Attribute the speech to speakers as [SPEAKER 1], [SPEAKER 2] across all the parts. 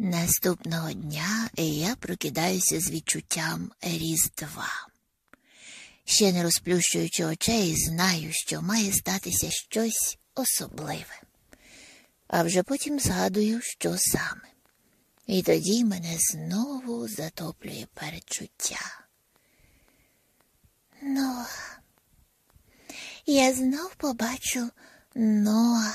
[SPEAKER 1] Наступного дня я прокидаюся з відчуттям Різдва. Ще не розплющуючи очей, знаю, що має статися щось особливе, а вже потім згадую, що саме. І тоді мене знову затоплює передчуття. Ноа. Я знов побачу Ноа.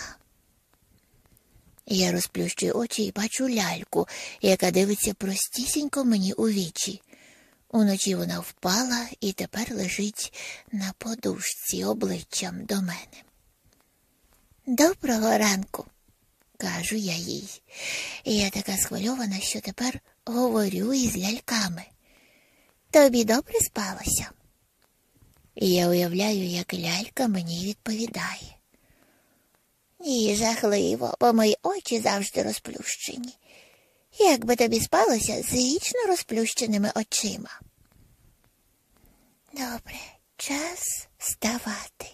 [SPEAKER 1] Я розплющую очі і бачу ляльку, яка дивиться простісінько мені у вічі. Уночі вона впала і тепер лежить на подушці обличчям до мене. Доброго ранку, кажу я їй. Я така схвильована, що тепер говорю із ляльками. Тобі добре спалося? І я уявляю, як лялька мені відповідає. Ні, жахливо, бо мої очі завжди розплющені. Як би тобі спалося з вічно розплющеними очима? Добре, час вставати.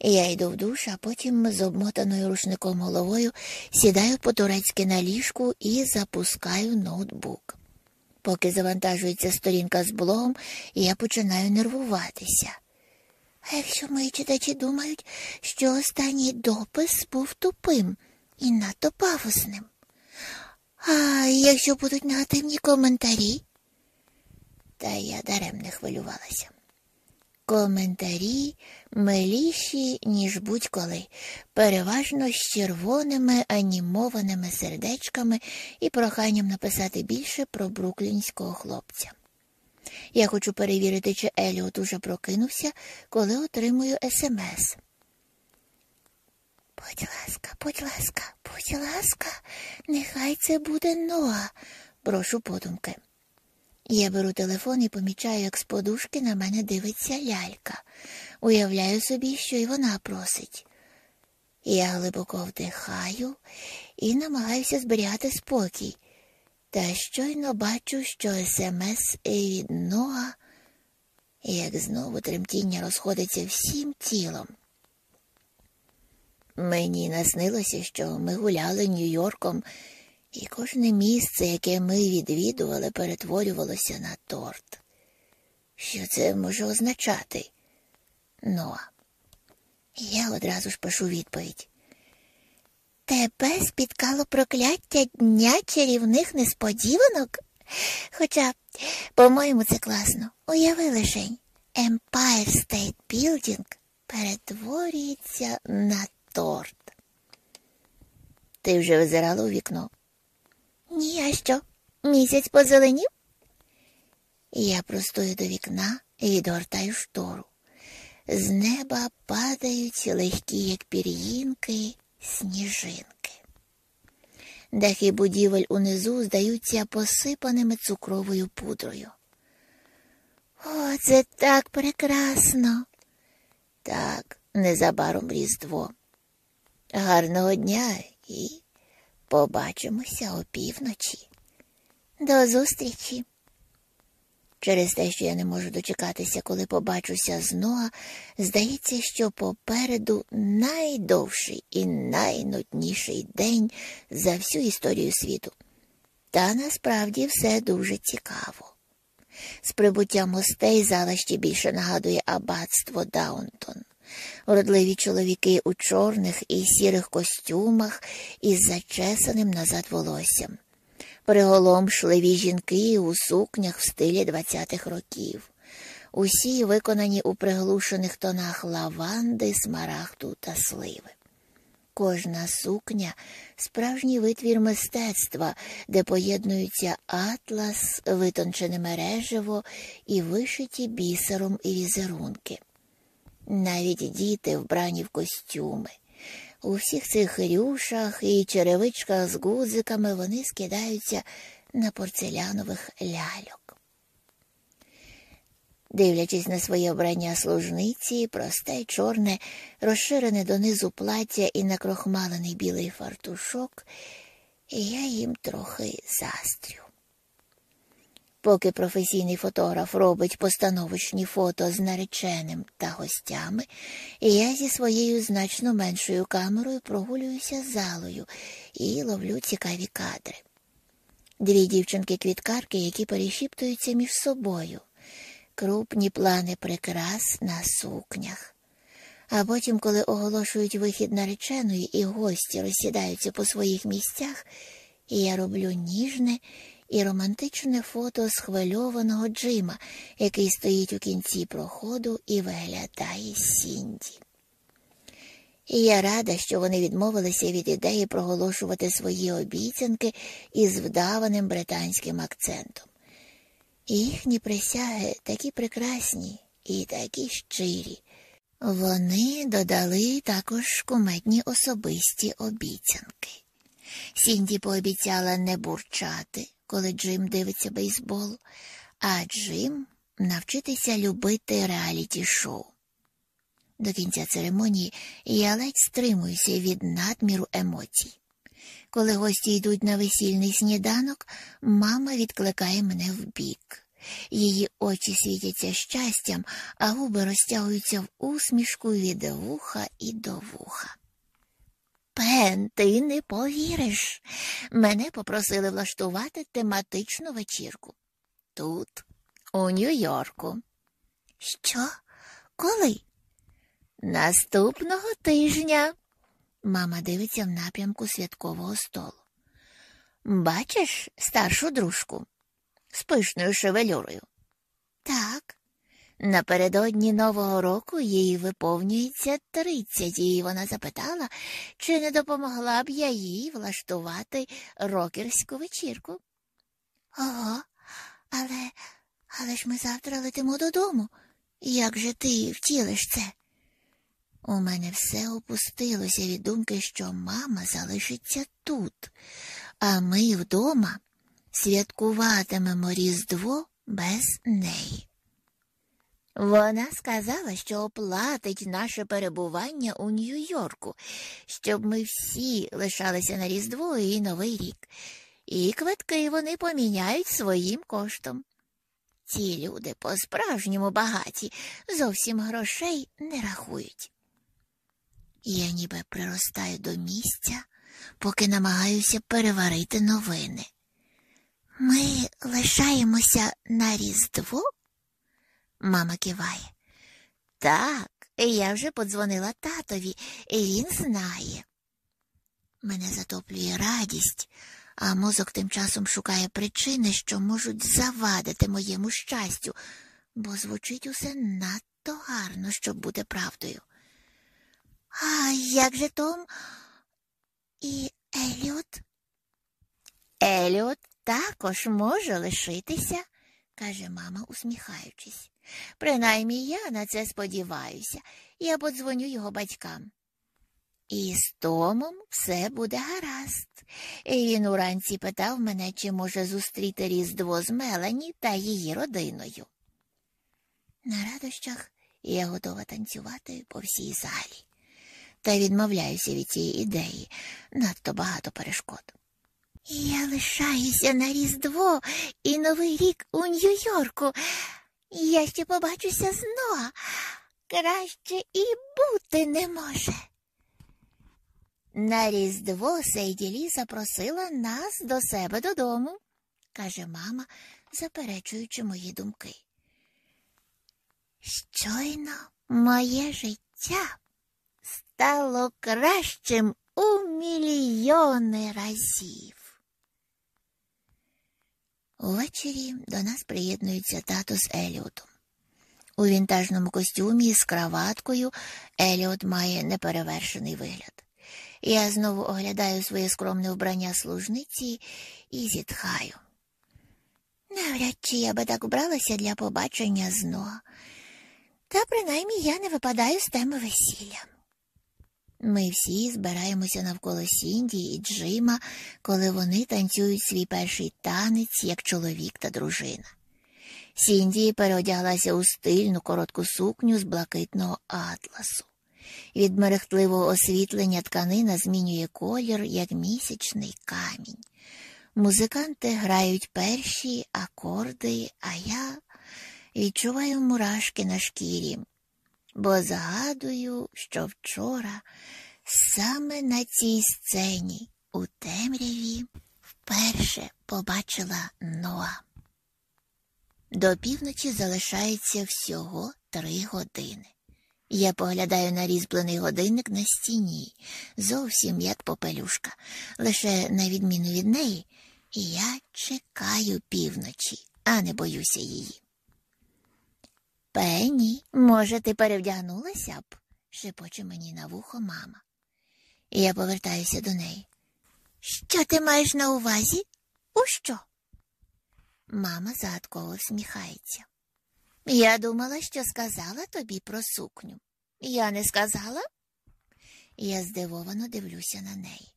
[SPEAKER 1] Я йду в душ, а потім з обмотаною рушником головою сідаю по турецьки на ліжку і запускаю ноутбук. Поки завантажується сторінка з блогом, я починаю нервуватися. А якщо мої читачі думають, що останній допис був тупим і надто пафосним? А якщо будуть негативні коментарі? Та я даремне хвилювалася. Коментарі миліші, ніж будь-коли, переважно з червоними анімованими сердечками і проханням написати більше про бруклінського хлопця. Я хочу перевірити, чи Еліот уже прокинувся, коли отримую смс. Будь ласка, будь ласка, будь ласка, нехай це буде Ноа, прошу подумки. Я беру телефон і помічаю, як з подушки на мене дивиться лялька. Уявляю собі, що й вона просить. Я глибоко вдихаю і намагаюся зберігати спокій. Та щойно бачу, що смс від Ноа, як знову тремтіння розходиться всім тілом. Мені наснилося, що ми гуляли Нью-Йорком, і кожне місце, яке ми відвідували, перетворювалося на торт. Що це може означати? Ноа. Я одразу ж пишу відповідь. Тебе спіткало прокляття дня чарівних несподіванок? Хоча, по-моєму, це класно. Уяви лишень, Empire State Building перетворюється на торт. Ти вже визирала у вікно? Ні, а що? Місяць позеленів? Я простою до вікна і відгортаю штору. З неба падають легкі, як пір'їнки, сніжинки. Дахи будівель унизу здаються посипаними цукровою пудрою. О, це так прекрасно. Так, незабаром Різдво. Гарного дня і побачимося опівночі. До зустрічі. Через те, що я не можу дочекатися, коли побачуся з Ноа, здається, що попереду найдовший і найнудніший день за всю історію світу. Та насправді все дуже цікаво. З прибуттям гостей зала ще більше нагадує аббатство Даунтон. Уродливі чоловіки у чорних і сірих костюмах із зачесаним назад волоссям приголомшливі жінки у сукнях в стилі 20-х років, усі виконані у приглушених тонах лаванди, смарагду та сливи. Кожна сукня справжній витвір мистецтва, де поєднуються атлас, витончене мережево і вишиті бісером і візерунки. Навіть діти вбрані в костюми. У всіх цих рюшах і черевичках з гудзиками вони скидаються на порцелянових ляльок. Дивлячись на своє обрання служниці, просте чорне, розширене донизу плаття і накрохмалений білий фартушок, я їм трохи застрю. Поки професійний фотограф робить постановочні фото з нареченим та гостями, я зі своєю значно меншою камерою прогулююся залою і ловлю цікаві кадри. Дві дівчинки-квіткарки, які перешіптуються між собою, крупні плани прикрас на сукнях. А потім, коли оголошують вихід нареченої і гості розсідаються по своїх місцях, я роблю ніжне і романтичне фото схвильованого Джима, який стоїть у кінці проходу і виглядає Сінді. І я рада, що вони відмовилися від ідеї проголошувати свої обіцянки із вдаваним британським акцентом. Їхні присяги такі прекрасні і такі щирі. Вони додали також куметні особисті обіцянки. Сінді пообіцяла не бурчати, коли Джим дивиться бейсбол, а Джим навчитися любити реаліті шоу. До кінця церемонії я ледь стримуюся від надміру емоцій. Коли гості йдуть на весільний сніданок, мама відкликає мене вбік. Її очі світяться щастям, а губи розтягуються в усмішку від вуха і до вуха. Пен, ти не повіриш. Мене попросили влаштувати тематичну вечірку. Тут, у Нью-Йорку. Що? Коли? Наступного тижня. Мама дивиться в напрямку святкового столу. Бачиш старшу дружку з пишною шевелюрою? Так. Напередодні Нового року їй виповнюється тридцять, і вона запитала, чи не допомогла б я їй влаштувати рокерську вечірку. Ого, але але ж ми завтра летимо додому. Як же ти втілиш це? У мене все опустилося від думки, що мама залишиться тут, а ми вдома святкуватимемо Різдво без неї. Вона сказала, що оплатить наше перебування у Нью-Йорку, щоб ми всі лишалися на Різдво і Новий рік, і квитки вони поміняють своїм коштом. Ці люди по справжньому багаті, зовсім грошей не рахують. Я ніби приростаю до місця, поки намагаюся переварити новини. Ми лишаємося на Різдво? Мама киває. Так, я вже подзвонила татові, і він знає. Мене затоплює радість, а мозок тим часом шукає причини, що можуть завадити моєму щастю, бо звучить усе надто гарно, щоб бути правдою. А як же Том і Еліот? Еліот також може лишитися, каже мама, усміхаючись. Принаймні я на це сподіваюся, я подзвоню його батькам. І з Томом все буде гаразд. І Він уранці питав мене, чи може зустріти Різдво з Мелані та її родиною. На радощах я готова танцювати по всій залі, та відмовляюся від цієї ідеї надто багато перешкод. Я лишаюся на Різдво і Новий рік у Нью-Йорку. Я ще побачуся знову. Краще і бути не може. На Різдво Сейділі запросила нас до себе додому, каже мама, заперечуючи мої думки. Щойно моє життя стало кращим у мільйони разів. Увечері до нас приєднується тато з Еліотом. У вінтажному костюмі з краваткою Еліот має неперевершений вигляд. Я знову оглядаю своє скромне вбрання служниці і зітхаю. Навряд чи я би так вбралася для побачення знову. Та принаймні я не випадаю з теми весілля. Ми всі збираємося навколо Сінді і Джима, коли вони танцюють свій перший танець як чоловік та дружина. Сінді переодяглася у стильну коротку сукню з блакитного атласу. Від мерехтливого освітлення тканина змінює колір, як місячний камінь. Музиканти грають перші акорди, а я відчуваю мурашки на шкірі, бо згадую, що вчора саме на цій сцені у темряві вперше побачила Ноа. До півночі залишається всього три години. Я поглядаю на різьблений годинник на стіні, зовсім як попелюшка, лише на відміну від неї, я чекаю півночі, а не боюся її. Пенні, може, ти перевдягнулася б? шепоче мені на вухо мама. І я повертаюся до неї. Що ти маєш на увазі? У що? Мама загадково всміхається. Я думала, що сказала тобі про сукню. Я не сказала? Я здивовано дивлюся на неї.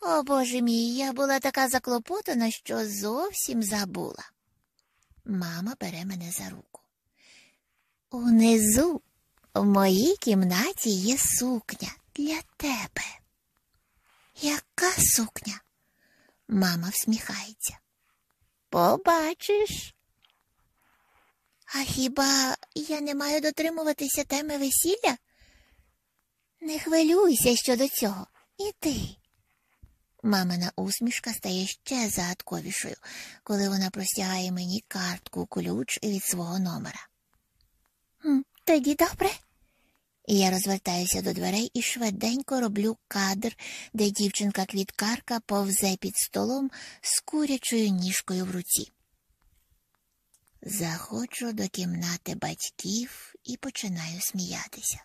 [SPEAKER 1] О, Боже мій, я була така заклопотана, що зовсім забула. Мама бере мене за руку. Унизу, в моїй кімнаті є сукня для тебе. Яка сукня? Мама всміхається. Побачиш. А хіба я не маю дотримуватися теми весілля? Не хвилюйся щодо цього. Іди. Мамина усмішка стає ще загадковішою, коли вона простягає мені картку ключ від свого номера. Тоді добре. Я розвертаюся до дверей і швиденько роблю кадр, де дівчинка-квіткарка повзе під столом з курячою ніжкою в руці. Заходжу до кімнати батьків і починаю сміятися.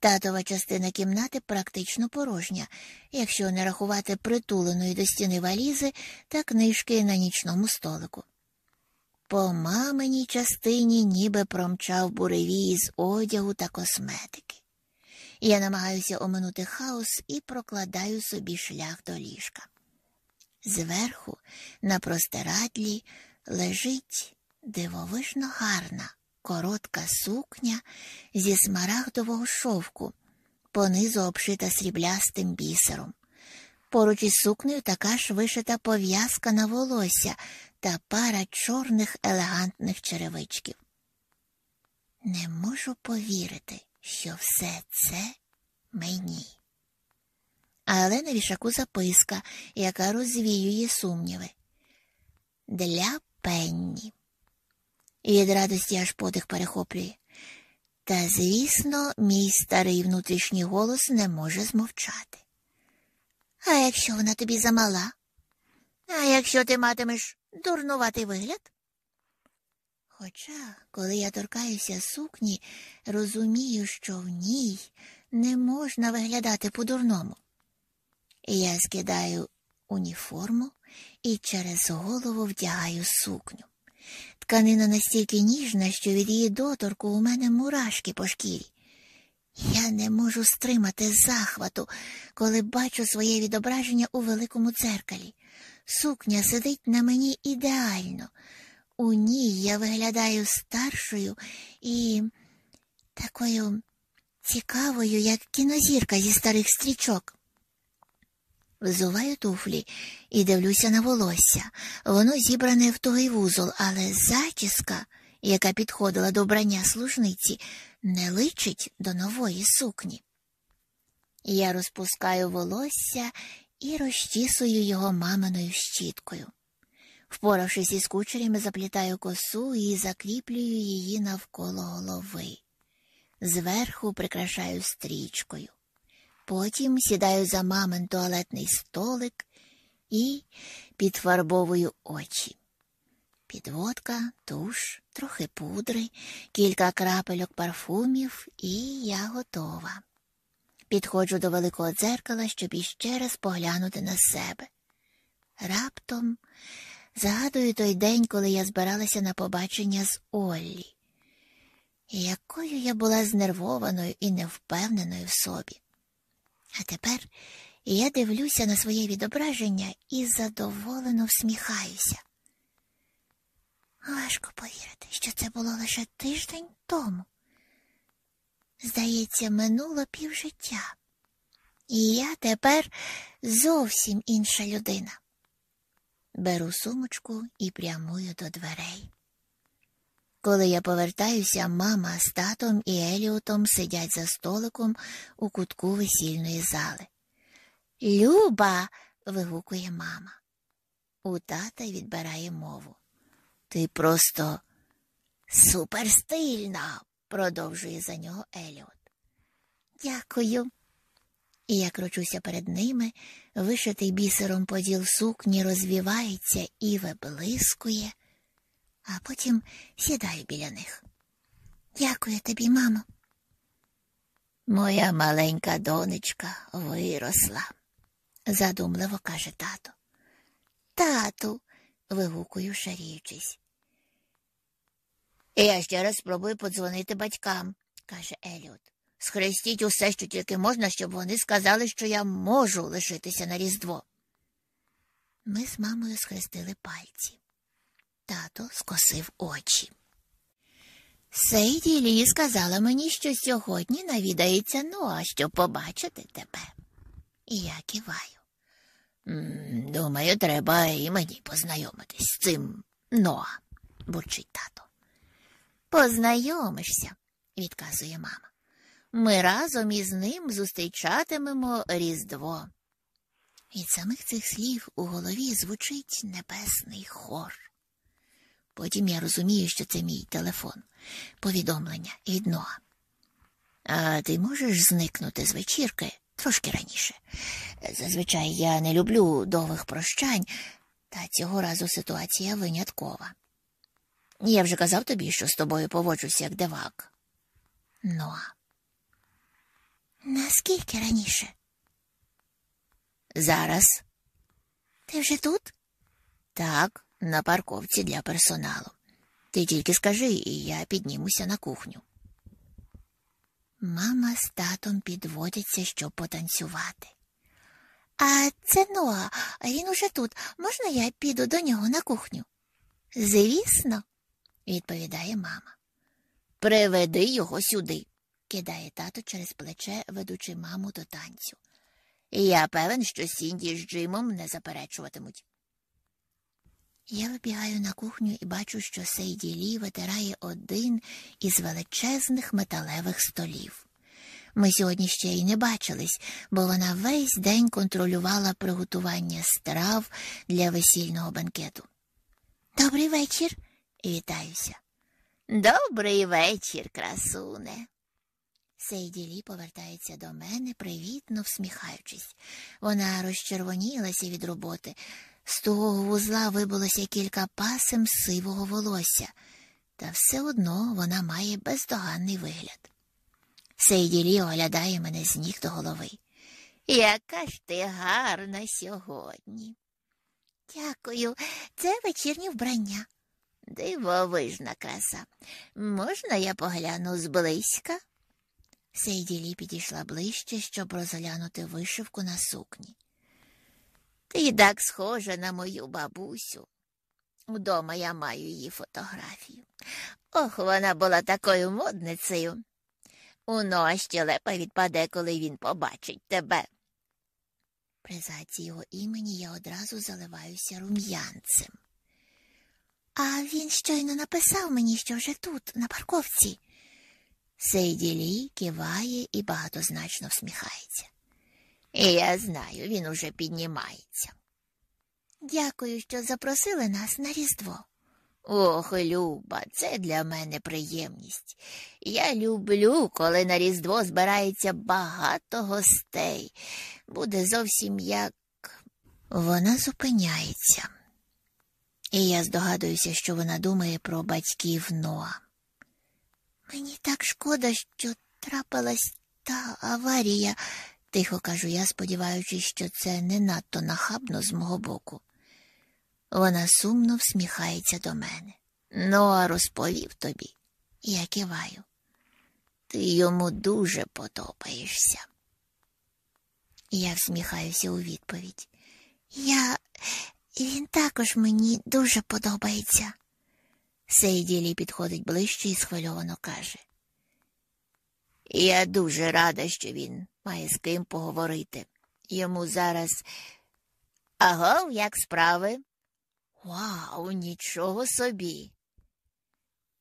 [SPEAKER 1] Татова частина кімнати практично порожня, якщо не рахувати притуленої до стіни валізи та книжки на нічному столику. По маминій частині ніби промчав буревій з одягу та косметики. Я намагаюся оминути хаос і прокладаю собі шлях до ліжка. Зверху, на простирадлі, лежить дивовижно гарна, коротка сукня зі смарагдового шовку, понизу обшита сріблястим бісером. Поруч із сукнею така ж вишита пов'язка на волосся та пара чорних елегантних черевичків. Не можу повірити, що все це мені. Але на вішаку записка, яка розвіює сумніви. Для Пенні. І від радості аж подих перехоплює. Та, звісно, мій старий внутрішній голос не може змовчати. А якщо вона тобі замала? А якщо ти матимеш дурнуватий вигляд? Хоча, коли я торкаюся сукні, розумію, що в ній не можна виглядати по-дурному. Я скидаю уніформу і через голову вдягаю сукню. Тканина настільки ніжна, що від її доторку у мене мурашки по шкірі. Я не можу стримати захвату, коли бачу своє відображення у великому дзеркалі. Сукня сидить на мені ідеально. У ній я виглядаю старшою і такою цікавою, як кінозірка зі старих стрічок. Взуваю туфлі і дивлюся на волосся. Воно зібране в тугий вузол, але зачіска, яка підходила до вбрання служниці, не личить до нової сукні. Я розпускаю волосся і розчісую його маминою щіткою. Впоравшись із кучерями, заплітаю косу і закріплюю її навколо голови. Зверху прикрашаю стрічкою. Потім сідаю за мамин туалетний столик і підфарбовую очі. Підводка, туш, трохи пудри, кілька крапельок парфумів, і я готова. Підходжу до великого дзеркала, щоб іще раз поглянути на себе. Раптом згадую той день, коли я збиралася на побачення з Оллі. Якою я була знервованою і невпевненою в собі. А тепер я дивлюся на своє відображення і задоволено всміхаюся. Важко повірити, що це було лише тиждень тому. Здається, минуло півжиття, і я тепер зовсім інша людина. Беру сумочку і прямую до дверей. Коли я повертаюся, мама з татом і Еліотом сидять за столиком у кутку весільної зали. Люба, вигукує мама. У тата відбирає мову. Ти просто суперстильна, продовжує за нього Еліот. Дякую. І я кручуся перед ними, вишитий бісером поділ сукні розвівається і виблискує, а потім сідаю біля них. Дякую тобі, мамо. Моя маленька донечка виросла, задумливо каже тато. Тату, вигукую, шаріючись. Я ще раз спробую подзвонити батькам, каже Еліот. Схрестіть усе, що тільки можна, щоб вони сказали, що я можу лишитися на Різдво. Ми з мамою схрестили пальці. Тато скосив очі. Сейді Лі сказала мені, що сьогодні навідається Ноа, щоб побачити тебе. І я киваю. Думаю, треба і мені познайомитись з цим Ноа, бурчить тато. Познайомишся, відказує мама. Ми разом із ним зустрічатимемо Різдво. Від самих цих слів у голові звучить небесний хор. Потім я розумію, що це мій телефон, повідомлення від Ноа. А ти можеш зникнути з вечірки трошки раніше. Зазвичай я не люблю довгих прощань, та цього разу ситуація виняткова. Я вже казав тобі, що з тобою поводжуся як дивак. Ноа. Наскільки раніше? Зараз. Ти вже тут? Так, на парковці для персоналу. Ти тільки скажи, і я піднімуся на кухню. Мама з татом підводяться, щоб потанцювати. А це Ноа, він уже тут. Можна я піду до нього на кухню? Звісно, відповідає мама. Приведи його сюди, кидає тато через плече, ведучи маму до танцю. Я певен, що Сінді з Джимом не заперечуватимуть. Я вибігаю на кухню і бачу, що Сейді Лі витирає один із величезних металевих столів. Ми сьогодні ще й не бачились, бо вона весь день контролювала приготування страв для весільного банкету. Добрий вечір, вітаюся. Добрий вечір, красуне. Сейді Лі повертається до мене, привітно всміхаючись. Вона розчервонілася від роботи. З того вузла вибулося кілька пасем сивого волосся, та все одно вона має бездоганний вигляд. Сейді Лі оглядає мене з ніг до голови. Яка ж ти гарна сьогодні. Дякую, це вечірнє вбрання. Дивовижна краса. Можна я погляну зблизька? Сейді Лі підійшла ближче, щоб розглянути вишивку на сукні. Ти так схожа на мою бабусю. Вдома я маю її фотографію. Ох, вона була такою модницею. У Ноа щелепа відпаде, коли він побачить тебе. При заці його імені я одразу заливаюся рум'янцем. А він щойно написав мені, що вже тут, на парковці. Сейді Лі киває і багатозначно всміхається. І я знаю, він уже піднімається. Дякую, що запросили нас на Різдво. Ох, Люба, це для мене приємність. Я люблю, коли на Різдво збирається багато гостей. Буде зовсім як вона зупиняється. І я здогадуюся, що вона думає про батьків Ноа. Мені так шкода, що трапилась та аварія, тихо кажу я, сподіваючись, що це не надто нахабно з мого боку. Вона сумно всміхається до мене. Ноа розповів тобі. Я киваю. Ти йому дуже подобаєшся. Я всміхаюся у відповідь. Я він також мені дуже подобається. Сейділі підходить ближче і схвильовано каже. Я дуже рада, що він має з ким поговорити. Йому зараз. Аго, як справи? Вау, нічого собі.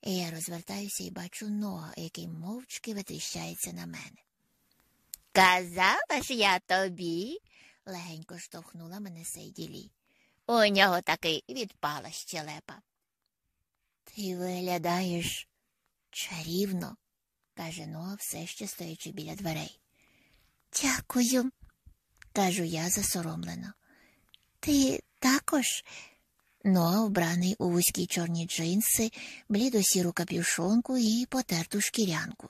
[SPEAKER 1] І я розвертаюся і бачу нога, який мовчки витріщається на мене. Казала ж я тобі, легенько штовхнула мене Сейділі. У нього таки відпала щелепа. Ти виглядаєш чарівно, каже Ноа, все ще стоячи біля дверей. Дякую, кажу я засоромлено. Ти також. Ноа вбраний у вузькі чорні джинси, блідо-сіру капюшонку і потерту шкірянку.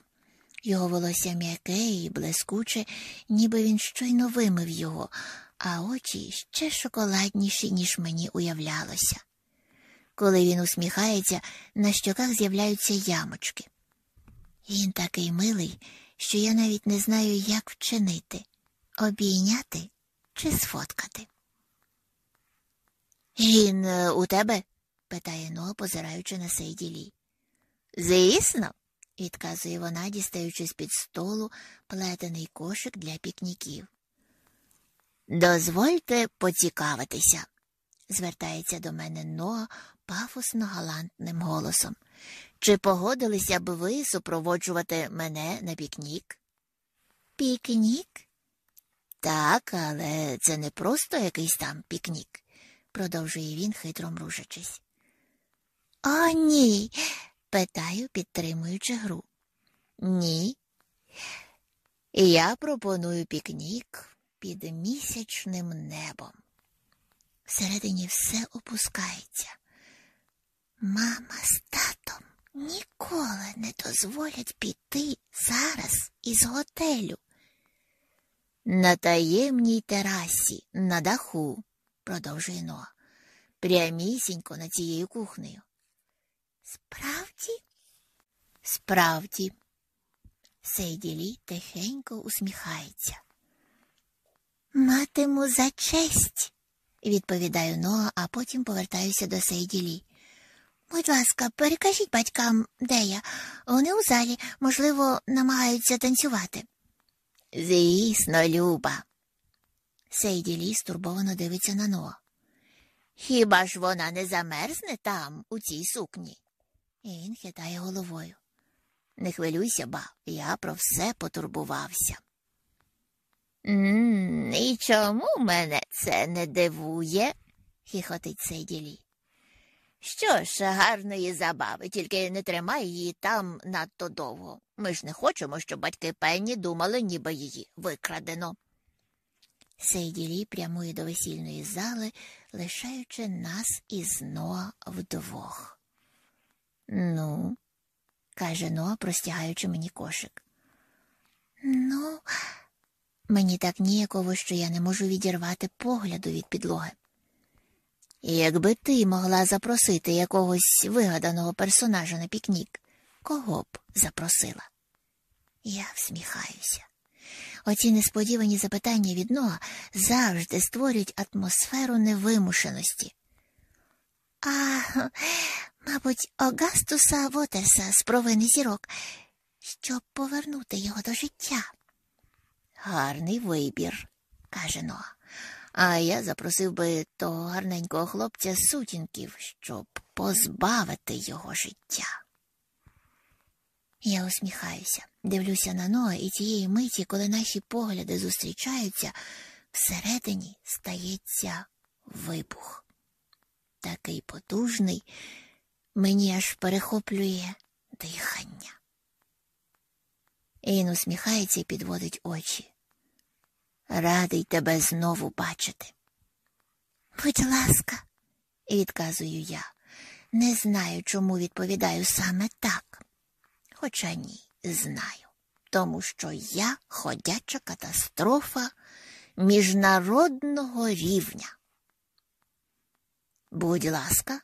[SPEAKER 1] Його волосся м'яке і блискуче, ніби він щойно вимив його, а очі ще шоколадніші, ніж мені уявлялося. Коли він усміхається, на щоках з'являються ямочки. Він такий милий, що я навіть не знаю, як вчинити обійняти чи сфоткати. Він е, у тебе? питає Ноа, позираючи на Сейділі. Звісно, відказує вона, дістаючи з під столу плетений кошик для пікніків. Дозвольте поцікавитися, звертається до мене Ноа пафосно галантним голосом. Чи погодилися б ви супроводжувати мене на пікнік? Пікнік? Так, але це не просто якийсь там пікнік, продовжує він, хитро мружачись. О, ні. питаю, підтримуючи гру. Ні. Я пропоную пікнік під місячним небом. Всередині все опускається. Мама з татом ніколи не дозволять піти зараз із готелю. На таємній терасі, на даху, продовжує Ноа, прямісінько над цією кухнею. Справді? Справді. Сейділі тихенько усміхається. Матиму за честь, відповідаю Ноа, а потім повертаюся до Сейділі. Будь ласка, перекажіть батькам, де я. Вони у залі, можливо, намагаються танцювати. Звісно, Люба. Сейділі стурбовано дивиться на Ноа. Хіба ж вона не замерзне там, у цій сукні? І він хитає головою. Не хвилюйся, ба, я про все потурбувався. «М, І чому мене це не дивує? хихотить Сейділі. Що ж, гарної забави, тільки не тримай її там надто довго. Ми ж не хочемо, щоб батьки Пенні думали, ніби її викрадено. Сейділі прямує до весільної зали, лишаючи нас із Ноа вдвох. Ну, каже Ноа, простягаючи мені кошик. Ну, мені так ніяково, що я не можу відірвати погляду від підлоги. Якби ти могла запросити якогось вигаданого персонажа на пікнік, кого б запросила? Я всміхаюся. Оці несподівані запитання від Ноа завжди створюють атмосферу невимушеності. А, мабуть, Огастуса Вотерса з провини зірок, щоб повернути його до життя. Гарний вибір, каже Ноа. А я запросив би того гарненького хлопця сутінків, щоб позбавити його життя. Я усміхаюся, дивлюся на Ноа, і тієї миті, коли наші погляди зустрічаються, всередині стається вибух. Такий потужний, мені аж перехоплює дихання. Він усміхається і підводить очі. Радий тебе знову бачити. Будь ласка, відказую я. Не знаю, чому відповідаю саме так. Хоча ні, знаю, тому що я ходяча катастрофа міжнародного рівня. Будь ласка,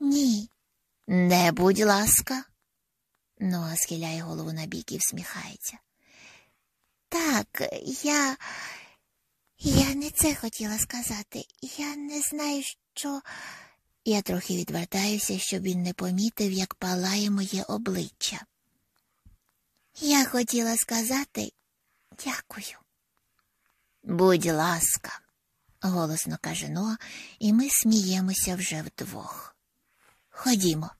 [SPEAKER 1] ні, не будь ласка. Ноа схиляє голову на бік і всміхається. Так, я. Я не це хотіла сказати. Я не знаю, що. Я трохи відвертаюся, щоб він не помітив, як палає моє обличчя. Я хотіла сказати дякую. Будь ласка, голосно каже Ноа, і ми сміємося вже вдвох. Ходімо.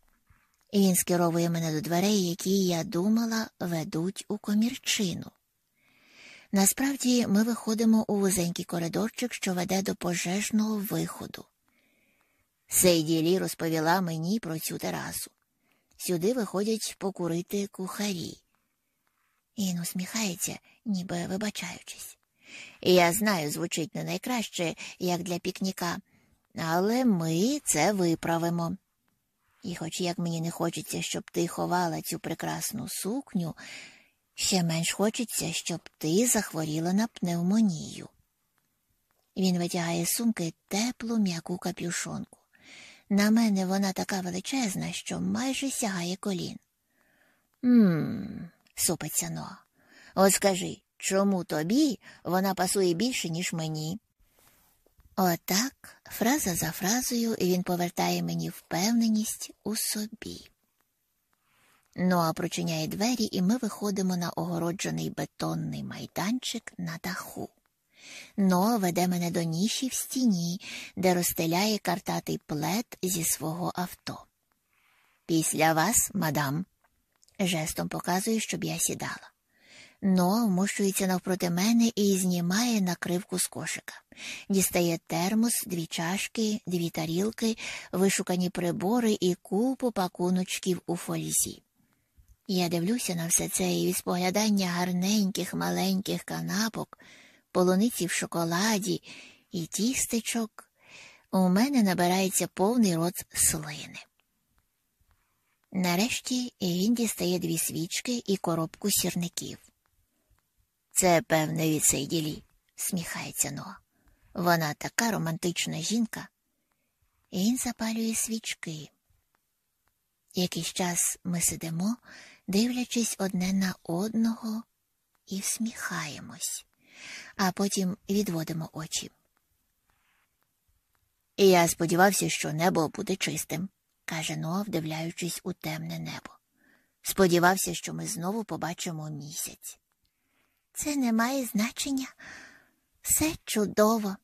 [SPEAKER 1] Він скеровує мене до дверей, які, я думала, ведуть у комірчину. Насправді ми виходимо у вузенький коридорчик, що веде до пожежного виходу. Сейді Лі розповіла мені про цю терасу. Сюди виходять покурити кухарі. Він усміхається, ніби вибачаючись. Я знаю, звучить не найкраще, як для пікніка, але ми це виправимо. І, хоч як мені не хочеться, щоб ти ховала цю прекрасну сукню, ще менш хочеться, щоб ти захворіла на пневмонію. Він витягає з сумки теплу м'яку капюшонку. На мене вона така величезна, що майже сягає колін. Мм, супиться Ноа. От скажи, чому тобі вона пасує більше, ніж мені? Отак, фраза за фразою, він повертає мені впевненість у собі. Ноа прочиняє двері, і ми виходимо на огороджений бетонний майданчик на даху. Ноа веде мене до ніші в стіні, де розстеляє картатий плед зі свого авто. Після вас, мадам, жестом показує, щоб я сідала. Ноа вмощується навпроти мене і знімає накривку з кошика. Дістає термос, дві чашки, дві тарілки, вишукані прибори і купу пакуночків у фользі. Я дивлюся на все це і від споглядання гарненьких маленьких канапок, полуниці в шоколаді і тістечок. У мене набирається повний рот слини. Нарешті він дістає дві свічки і коробку сірників. Це, певне, від Сейділі, сміхається Ноа. Вона така романтична жінка. Він запалює свічки. Якийсь час ми сидимо, дивлячись одне на одного і всміхаємось, а потім відводимо очі. Я сподівався, що небо буде чистим, каже Ноа, вдивляючись у темне небо. Сподівався, що ми знову побачимо місяць. Це не має значення. Все чудово.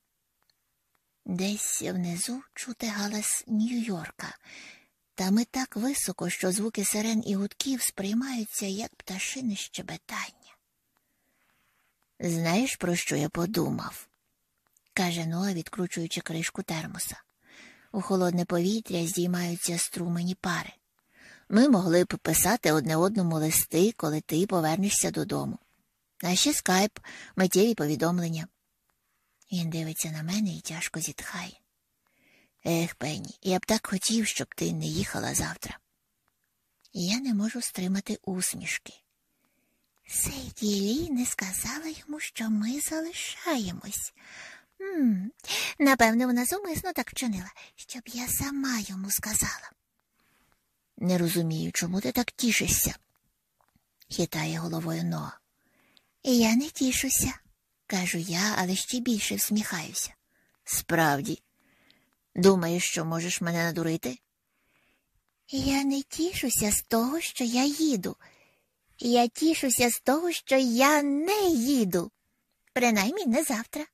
[SPEAKER 1] Десь внизу чути галас Нью-Йорка, та ми так високо, що звуки сирен і гудків сприймаються як пташине щебетання. Знаєш, про що я подумав? каже Ноа, відкручуючи кришку термоса. У холодне повітря здіймаються струмені пари. Ми могли б писати одне одному листи, коли ти повернешся додому. А ще скайп, миттєві повідомлення. Він дивиться на мене і тяжко зітхає. Ех, Пенні, я б так хотів, щоб ти не їхала завтра. Я не можу стримати усмішки. Сейді Лі не сказала йому, що ми залишаємось. М напевне, вона зумисно так вчинила, щоб я сама йому сказала. Не розумію, чому ти так тішишся, хитає головою Ноа. Я не тішуся, кажу я, але ще більше всміхаюся. Справді, думаєш, що можеш мене надурити? Я не тішуся з того, що я їду. Я тішуся з того, що я не їду. Принаймні не завтра.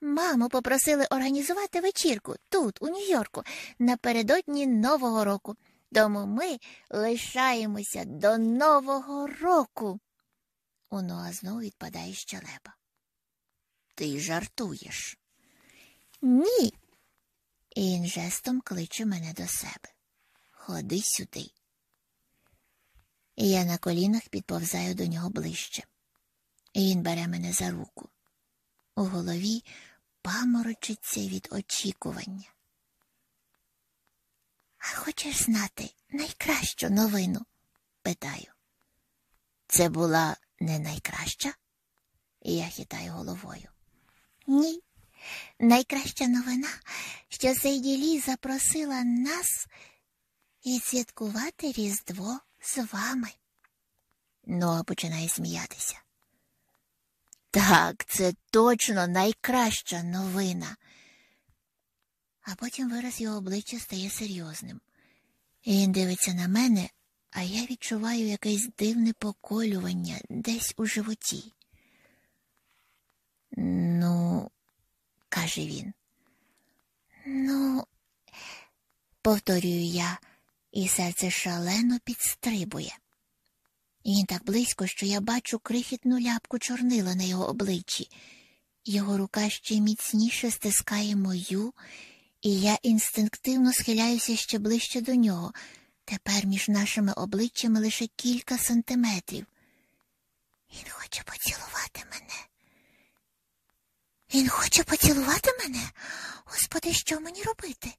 [SPEAKER 1] Маму попросили організувати вечірку тут, у Нью-Йорку, напередодні Нового року. Тому ми лишаємося до Нового року. У Ноа знову відпадає щелепа. Ти жартуєш? Ні. І жестом кличе мене до себе. Ходи сюди. І я на колінах підповзаю до нього ближче. І він бере мене за руку. У голові паморочиться від очікування. А хочеш знати найкращу новину? питаю. Це була не найкраща? Я хитаю головою. Ні. Найкраща новина, що Сейділі запросила нас відсвяткувати Різдво з вами. Ноа починає сміятися. Так, це точно найкраща новина. А потім вираз його обличчя стає серйозним. Він дивиться на мене, а я відчуваю якесь дивне поколювання десь у животі. Ну, каже він. Ну, повторюю я, і серце шалено підстрибує. Він так близько, що я бачу крихітну ляпку чорнила на його обличчі. Його рука ще міцніше стискає мою, і я інстинктивно схиляюся ще ближче до нього. Тепер між нашими обличчями лише кілька сантиметрів. Він хоче поцілувати мене. Він хоче поцілувати мене? Господи, що мені робити?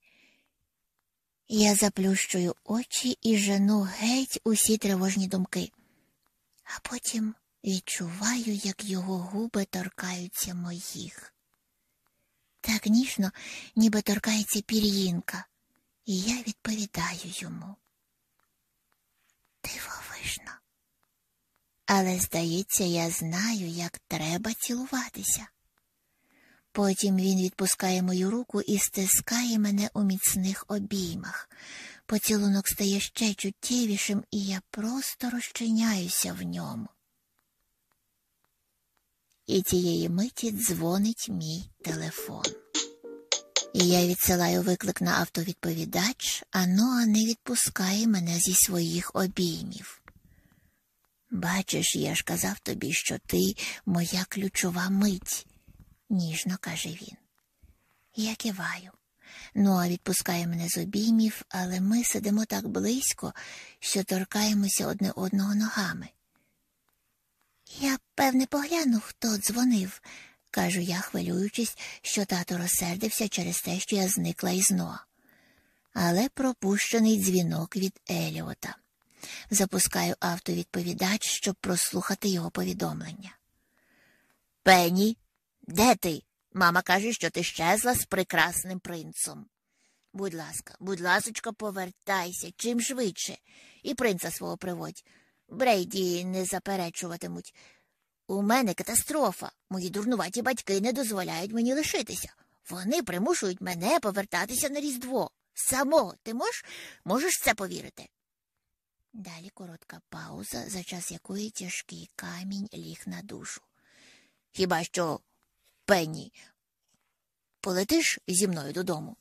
[SPEAKER 1] Я заплющую очі і жену геть усі тривожні думки, а потім відчуваю, як його губи торкаються моїх. Так ніжно, ніби торкається пір'їнка, і я відповідаю йому. Дивовижно. Але, здається, я знаю, як треба цілуватися. Потім він відпускає мою руку і стискає мене у міцних обіймах. Поцілунок стає ще чуттєвішим, і я просто розчиняюся в ньому. І цієї миті дзвонить мій телефон. І я відсилаю виклик на автовідповідач, а Ноа не відпускає мене зі своїх обіймів. Бачиш, я ж казав тобі, що ти моя ключова мить ніжно каже він. Я киваю. Ноа відпускає мене з обіймів, але ми сидимо так близько, що торкаємося одне одного ногами. Я, певне, погляну, хто дзвонив, кажу я, хвилюючись, що тато розсердився через те, що я зникла із Ноа. Але пропущений дзвінок від Еліота. Запускаю автовідповідач, щоб прослухати його повідомлення. Пенні, де ти? Мама каже, що ти щезла з прекрасним принцом. Будь ласка, будь ласочка, повертайся чим швидше, і принца свого приводь. Брейді не заперечуватимуть. У мене катастрофа. Мої дурнуваті батьки не дозволяють мені лишитися. Вони примушують мене повертатися на Різдво. Самого ти можеш можеш це повірити? Далі коротка пауза, за час якої тяжкий камінь ліг на душу. Хіба що Пенні, полетиш зі мною додому?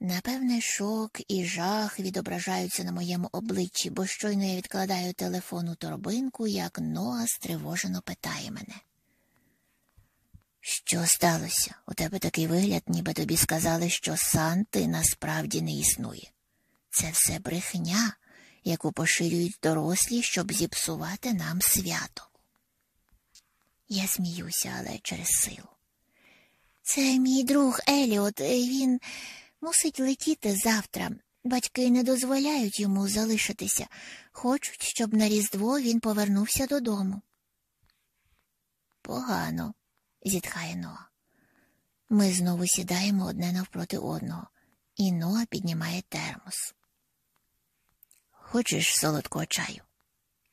[SPEAKER 1] Напевне, шок і жах відображаються на моєму обличчі, бо щойно я відкладаю телефон у торбинку, як Ноа стривожено питає мене. Що сталося? У тебе такий вигляд, ніби тобі сказали, що Санти насправді не існує. Це все брехня, яку поширюють дорослі, щоб зіпсувати нам свято. Я сміюся, але через силу. Це мій друг Еліот. Він мусить летіти завтра. Батьки не дозволяють йому залишитися. Хочуть, щоб на Різдво він повернувся додому. Погано, зітхає Ноа. Ми знову сідаємо одне навпроти одного, і Ноа піднімає термос. Хочеш солодкого чаю?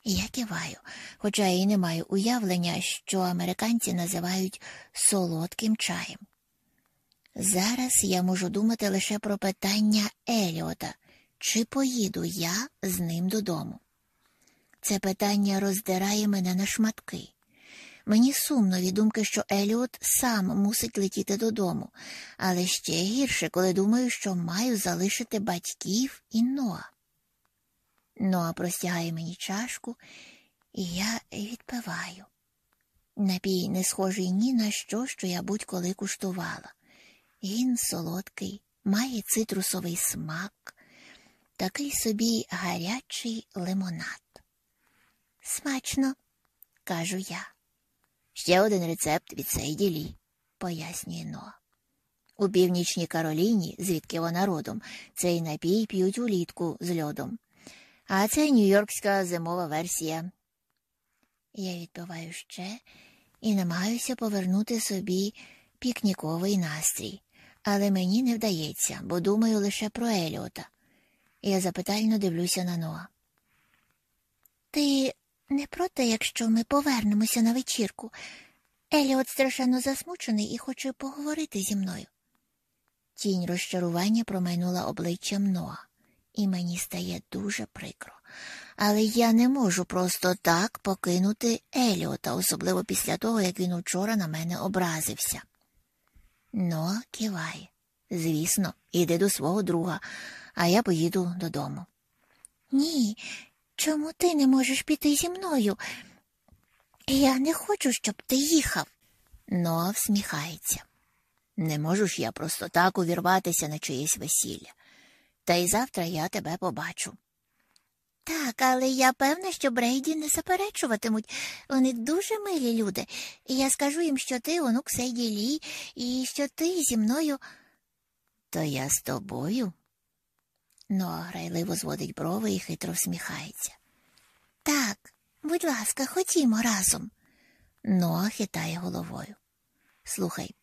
[SPEAKER 1] Я киваю, хоча і не маю уявлення, що американці називають солодким чаєм. Зараз я можу думати лише про питання Еліота, чи поїду я з ним додому. Це питання роздирає мене на шматки. Мені сумно від думки, що Еліот сам мусить летіти додому, але ще гірше, коли думаю, що маю залишити батьків і Ноа. Ноа простягає мені чашку, і я відпиваю. Напій не схожий ні на що, що я будь-коли куштувала. Він солодкий, має цитрусовий смак, такий собі гарячий лимонад. Смачно, кажу я. Ще один рецепт від Сейділі, пояснює Ноа. У північній Кароліні, звідки вона родом, цей напій п'ють улітку з льодом. А це нью-йоркська зимова версія. Я відпиваю ще і намагаюся повернути собі пікніковий настрій, але мені не вдається, бо думаю лише про Еліота. Я запитально дивлюся на Ноа. Ти не проти, якщо ми повернемося на вечірку? Еліот страшенно засмучений і хоче поговорити зі мною. Тінь розчарування промайнула обличчям Ноа і мені стає дуже прикро. Але я не можу просто так покинути Еліота, особливо після того, як він учора на мене образився. Ну, кивай. Звісно, іди до свого друга, а я поїду додому. Ні, чому ти не можеш піти зі мною? Я не хочу, щоб ти їхав. Ноа всміхається. Не можу ж я просто так увірватися на чиєсь весілля. Та й завтра я тебе побачу. Так, але я певна, що Брейді не заперечуватимуть. Вони дуже милі люди, і я скажу їм, що ти онук Сейді Лі, і що ти зі мною. То я з тобою. Ноа грайливо зводить брови і хитро всміхається. Так, будь ласка, ходімо разом. Ноа хитає головою. Слухай,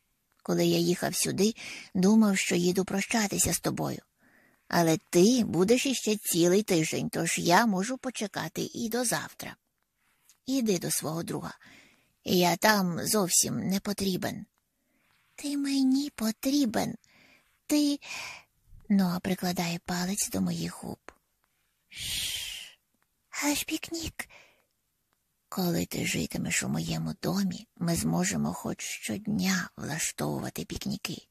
[SPEAKER 1] коли я їхав сюди, думав, що їду прощатися з тобою. Але ти будеш іще цілий тиждень, тож я можу почекати і до завтра. Іди до свого друга. Я там зовсім не потрібен. Ти мені потрібен. Ти. Ноа прикладає палець до моїх губ. Шш, аж пікнік. Коли ти житимеш у моєму домі, ми зможемо хоч щодня влаштовувати пікніки.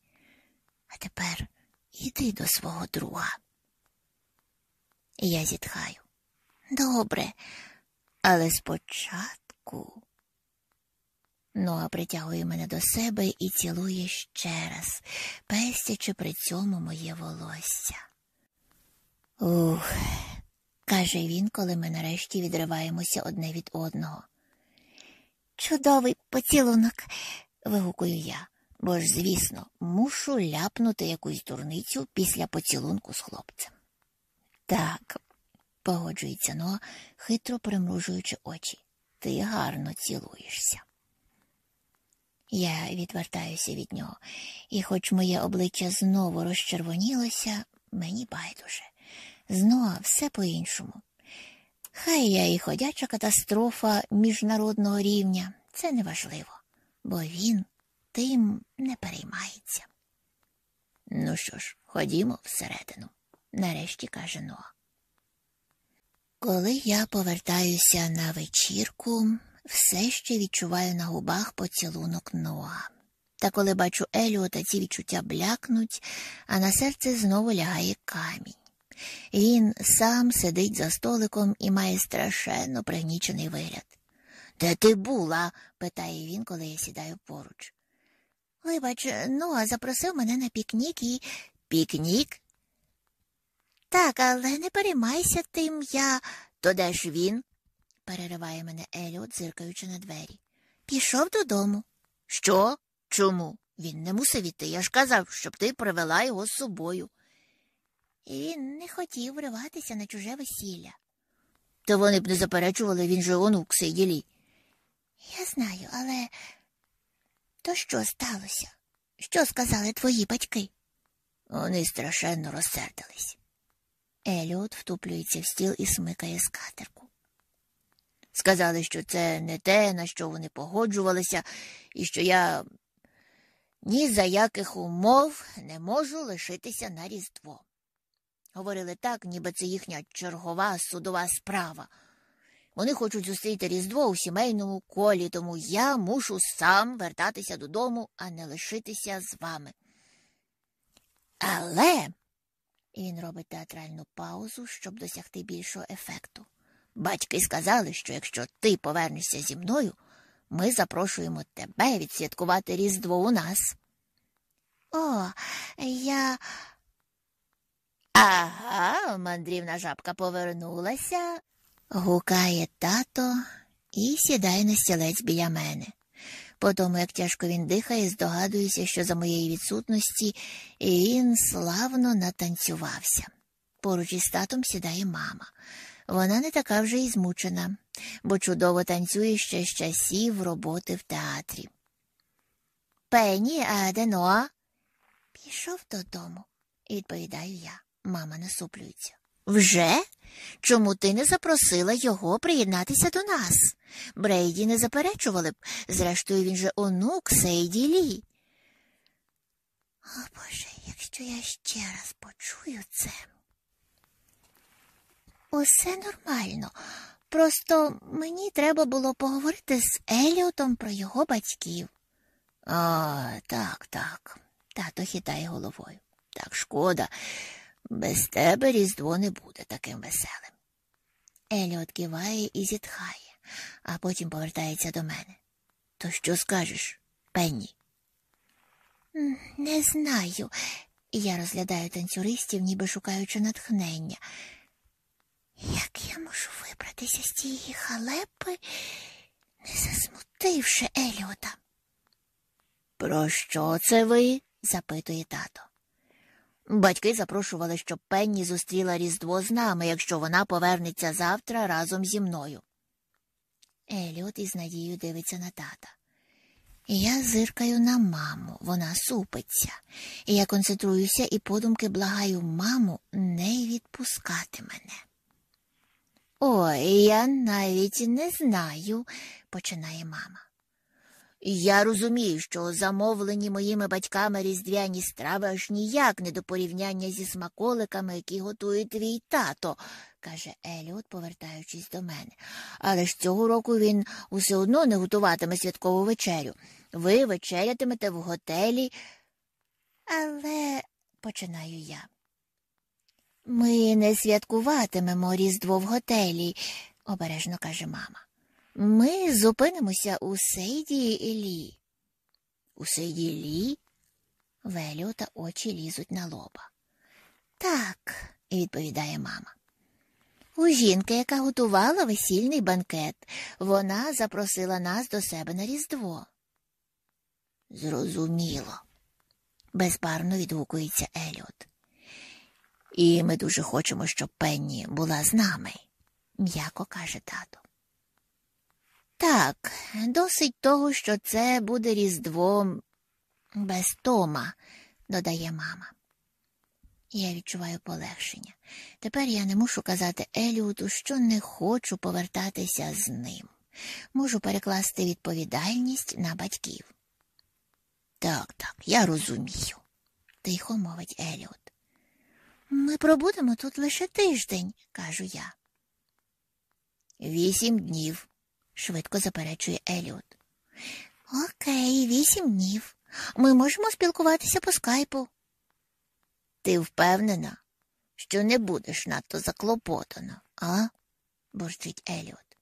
[SPEAKER 1] А тепер іди до свого друга. Я зітхаю. Добре, але спочатку. Ноа притягує мене до себе і цілує ще раз, пестячи при цьому моє волосся. Ух, каже він, коли ми нарешті відриваємося одне від одного. Чудовий поцілунок, вигукую я, бо ж, звісно, мушу ляпнути якусь дурницю після поцілунку з хлопцем. Так, погоджується Ноа, хитро примружуючи очі. Ти гарно цілуєшся. Я відвертаюся від нього, і, хоч моє обличчя знову розчервонілося, мені байдуже. Знову все по-іншому. Хай я і ходяча катастрофа міжнародного рівня, це не важливо, бо він тим не переймається. Ну що ж, ходімо всередину, нарешті каже Ноа. Коли я повертаюся на вечірку, все ще відчуваю на губах поцілунок Ноа. Та коли бачу Еліота, ці відчуття блякнуть, а на серце знову лягає камінь. Він сам сидить за столиком і має страшенно пригнічений вигляд. Де ти була? питає він, коли я сідаю поруч. Вибач, Ноа запросив мене на пікнік і. Пікнік? Так, але не переймайся тим я. То де ж він? перериває мене Еліот, зиркаючи на двері. Пішов додому. Що? Чому? Він не мусив іти. Я ж казав, щоб ти привела його з собою. І він не хотів вриватися на чуже весілля. То вони б не заперечували, він же онук Сейділі. Я знаю, але то що сталося? Що сказали твої батьки? Вони страшенно розсердились. Еліот втуплюється в стіл і смикає скатерку. Сказали, що це не те, на що вони погоджувалися, і що я ні за яких умов не можу лишитися на Різдво. Говорили так, ніби це їхня чергова судова справа. Вони хочуть зустріти Різдво у сімейному колі, тому я мушу сам вертатися додому, а не лишитися з вами. Але він робить театральну паузу, щоб досягти більшого ефекту. Батьки сказали, що якщо ти повернешся зі мною, ми запрошуємо тебе відсвяткувати Різдво у нас. О, я. Ага, мандрівна жабка повернулася, гукає тато і сідає на стілець біля мене. По тому, як тяжко він дихає, здогадуюся, що за моєї відсутності він славно натанцювався. Поруч із татом сідає мама. Вона не така вже й змучена, бо чудово танцює ще з часів роботи в театрі. Пені, а де Ноа?» Пішов додому, відповідаю я. Мама насуплюється. Вже? Чому ти не запросила його приєднатися до нас? Брейді не заперечували б. Зрештою, він же онук Сейді Лі. О Боже, якщо я ще раз почую це. Усе нормально. Просто мені треба було поговорити з Еліотом про його батьків. А, так, так. Тато хитає головою. Так шкода. Без тебе Різдво не буде таким веселим. Еліот киває і зітхає, а потім повертається до мене. То що скажеш, Пенні? Не знаю. Я розглядаю танцюристів, ніби шукаючи натхнення. Як я можу вибратися з цієї халепи, не засмутивши Еліота? Про що це ви? запитує тато. Батьки запрошували, щоб Пенні зустріла Різдво з нами, якщо вона повернеться завтра разом зі мною. Еліот із надією дивиться на тата. Я зиркаю на маму, вона супиться. Я концентруюся і подумки благаю маму не відпускати мене. Ой, я навіть не знаю, починає мама. Я розумію, що замовлені моїми батьками різдвяні страви аж ніяк не до порівняння зі смаколиками, які готує твій тато, каже Еліот, повертаючись до мене. Але ж цього року він усе одно не готуватиме святкову вечерю. Ви вечерятимете в готелі. Але, починаю я. Ми не святкуватимемо Різдво в готелі, обережно каже мама. Ми зупинимося у Сейді Лі. У Сейді Лі? Велю та очі лізуть на лоба. Так, відповідає мама. У жінки, яка готувала весільний банкет, вона запросила нас до себе на Різдво. Зрозуміло, безбарно відгукується Еліот. І ми дуже хочемо, щоб Пенні була з нами, м'яко каже тато. Так, досить того, що це буде Різдво без Тома, додає мама. Я відчуваю полегшення. Тепер я не мушу казати Еліуту, що не хочу повертатися з ним. Можу перекласти відповідальність на батьків. Так, так, я розумію, тихо мовить Еліот. Ми пробудемо тут лише тиждень, кажу я. Вісім днів, швидко заперечує Еліот. Окей, вісім днів. Ми можемо спілкуватися по скайпу. Ти впевнена, що не будеш надто заклопотана, а? бурчить Еліот.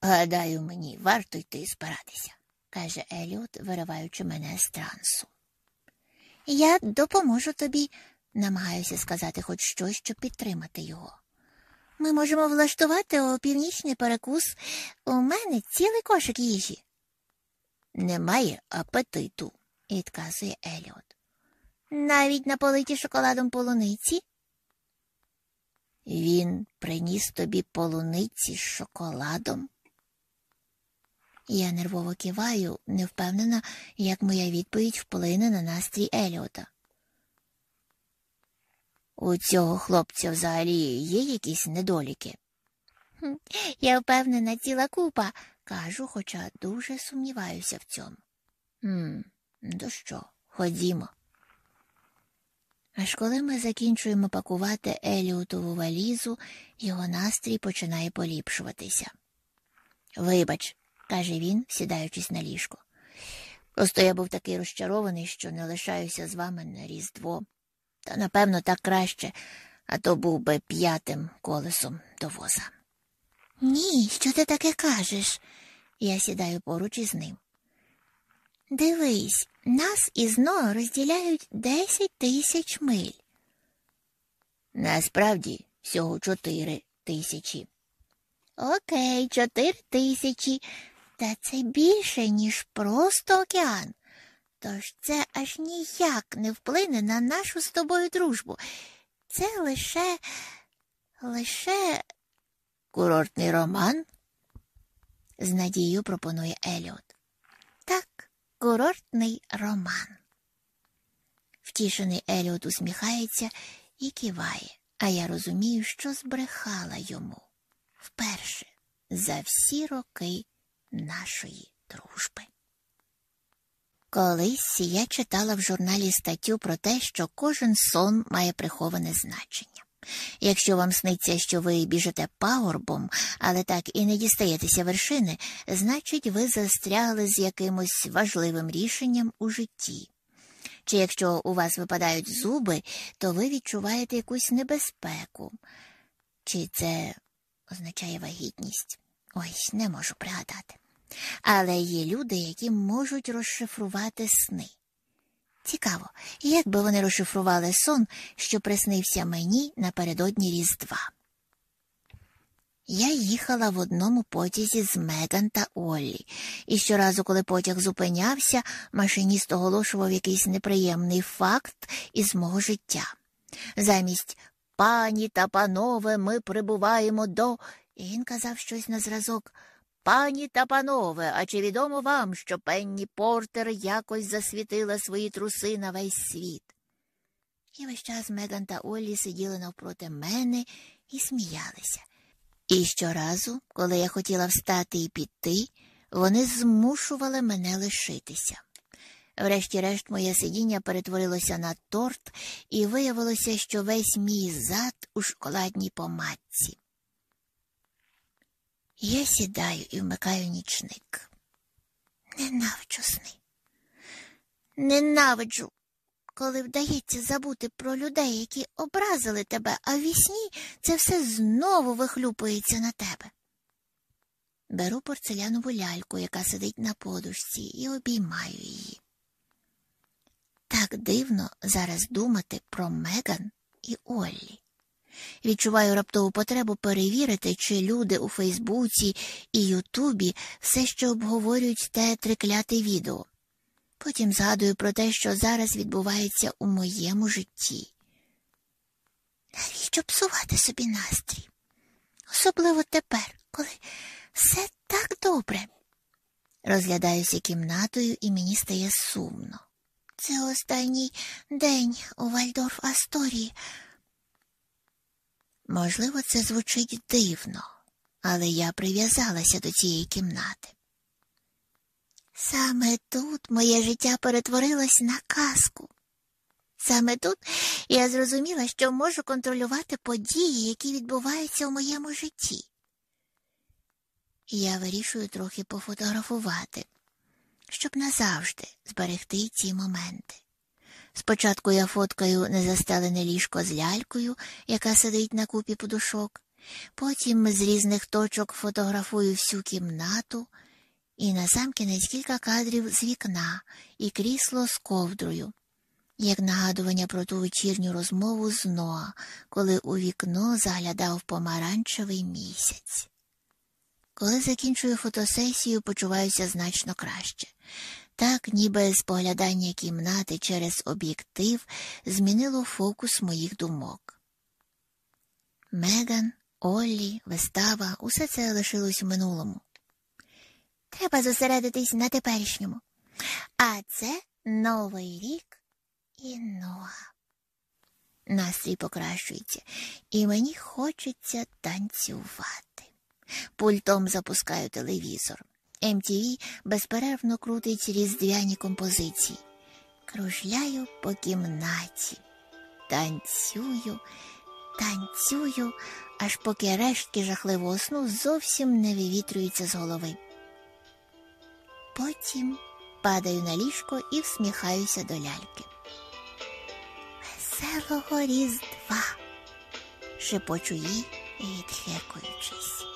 [SPEAKER 1] Гадаю, мені варто йти і спиратися, каже Еліот, вириваючи мене з трансу. Я допоможу тобі, намагаюся сказати хоч щось, щоб підтримати його. Ми можемо влаштувати у північний перекус. У мене цілий кошик їжі. Немає апетиту, відказує Еліот. Навіть на политі шоколадом полуниці. Він приніс тобі полуниці з шоколадом. Я нервово киваю, не впевнена, як моя відповідь вплине на настрій Еліота. У цього хлопця взагалі є якісь недоліки? Я впевнена, ціла купа, кажу, хоча дуже сумніваюся в цьому. «Хм, То що, ходімо. Аж коли ми закінчуємо пакувати Еліотову валізу, його настрій починає поліпшуватися. Вибач, каже він, сідаючись на ліжко. Просто я був такий розчарований, що не лишаюся з вами на Різдво. Та, напевно, так краще, а то був би п'ятим колесом до воза. Ні, що ти таке кажеш? Я сідаю поруч із ним. Дивись, нас із Ноа розділяють десять тисяч миль. Насправді всього чотири тисячі. Окей, чотири тисячі. Та це більше, ніж просто океан. Тож це аж ніяк не вплине на нашу з тобою дружбу. Це лише, лише курортний роман? з надією пропонує Еліот. Так, курортний роман. Втішений Еліот усміхається і киває, а я розумію, що збрехала йому вперше за всі роки нашої дружби. Колись я читала в журналі статтю про те, що кожен сон має приховане значення. Якщо вам сниться, що ви біжите пагорбом, але так і не дістаєтеся вершини, значить, ви застрягли з якимось важливим рішенням у житті. Чи якщо у вас випадають зуби, то ви відчуваєте якусь небезпеку. Чи це означає вагітність. Ось не можу пригадати. Але є люди, які можуть розшифрувати сни. Цікаво, як би вони розшифрували сон, що приснився мені напередодні Різдва. Я їхала в одному потязі з Меган та Оллі, і щоразу, коли потяг зупинявся, машиніст оголошував якийсь неприємний факт із мого життя. Замість пані та панове, ми прибуваємо до. І він казав щось на зразок. Пані та панове, а чи відомо вам, що Пенні Портер якось засвітила свої труси на весь світ? І весь час Меган та Оллі сиділи навпроти мене і сміялися. І щоразу, коли я хотіла встати і піти, вони змушували мене лишитися. Врешті-решт, моє сидіння перетворилося на торт, і виявилося, що весь мій зад у шоколадній помадці. Я сідаю і вмикаю нічник. Ненавиджу сни. Ненавиджу, коли вдається забути про людей, які образили тебе, а в вісні це все знову вихлюпується на тебе. Беру порцелянову ляльку, яка сидить на подушці, і обіймаю її. Так дивно зараз думати про Меган і Оллі. Відчуваю раптову потребу перевірити, чи люди у Фейсбуці і Ютубі все ще обговорюють те трикляте відео. Потім згадую про те, що зараз відбувається у моєму житті. Навіщо псувати собі настрій? Особливо тепер, коли все так добре. Розглядаюся кімнатою, і мені стає сумно. Це останній день у Вальдорф Асторії. Можливо, це звучить дивно, але я прив'язалася до цієї кімнати. Саме тут моє життя перетворилось на казку. Саме тут я зрозуміла, що можу контролювати події, які відбуваються у моєму житті. Я вирішую трохи пофотографувати, щоб назавжди зберегти ці моменти. Спочатку я фоткаю незастелене ліжко з лялькою, яка сидить на купі подушок, потім з різних точок фотографую всю кімнату і насамкінець кілька кадрів з вікна і крісло з ковдрою, як нагадування про ту вечірню розмову з Ноа, коли у вікно заглядав помаранчевий місяць. Коли закінчую фотосесію, почуваюся значно краще. Так, ніби споглядання кімнати через об'єктив змінило фокус моїх думок. Меган, Оллі, вистава, усе це лишилось в минулому. Треба зосередитись на теперішньому. А це Новий рік і Ноа. Настрій покращується, і мені хочеться танцювати. Пультом запускаю телевізор. MTV безперервно крутить різдвяні композиції. Кружляю по кімнаті, танцюю, танцюю, аж поки рештки жахливого сну зовсім не вивітрюються з голови. Потім падаю на ліжко і всміхаюся до ляльки. Веселого різдва, шепочу їй, відхекуючись.